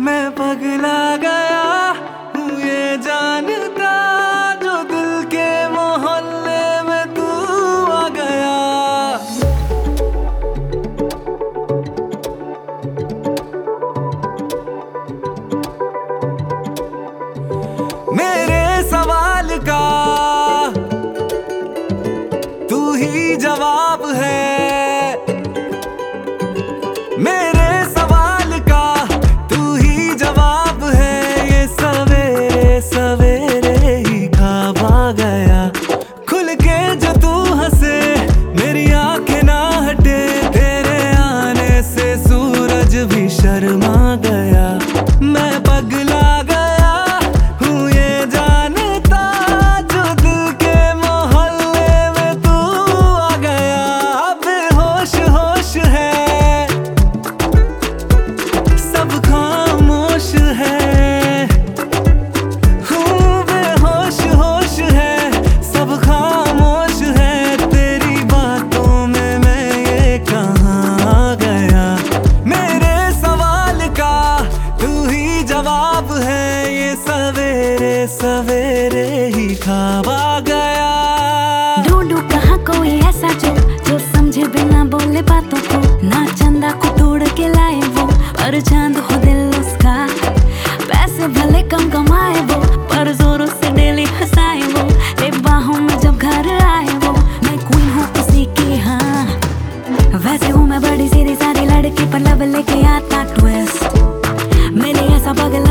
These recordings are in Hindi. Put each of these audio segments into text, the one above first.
मैं पगला गया हूँ, ये जानता जो दिल के मोहल्ले में तू आ गया। मेरे सवाल का तू ही जवाब है। तेरे ही खावा गया। ढूंढू कहा कोई ऐसा जो जो समझे बिना बोले बातों को। ना चंदा को तोड़ के लाए वो, पर चाँद हो दिल उसका। पैसे भले कम कमाए वो, पर जोरों से डेली हंसाए वो। ले बाहों में जब घर आए वो, मैं कोई हूँ किसी की हाँ। वैसे हूँ मैं बड़ी सीधी सारी लड़की पर लव लेके आता ट्विस्ट मैंने ऐसा बगला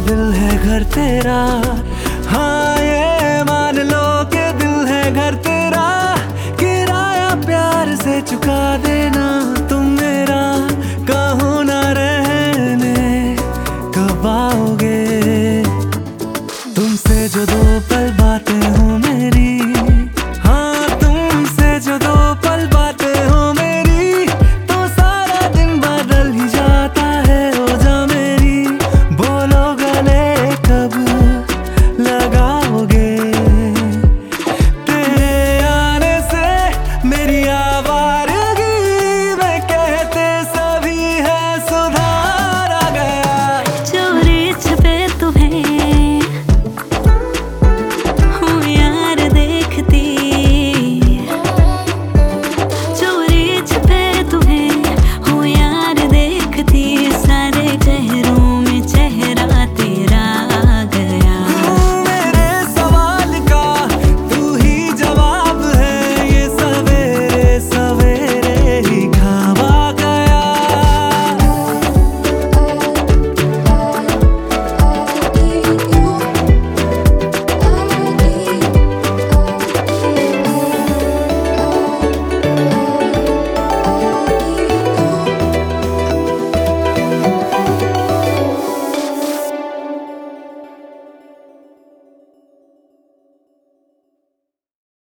दिल है घर तेरा। हाँ ये मान लो के दिल है घर तेरा। किराया प्यार से चुका देना।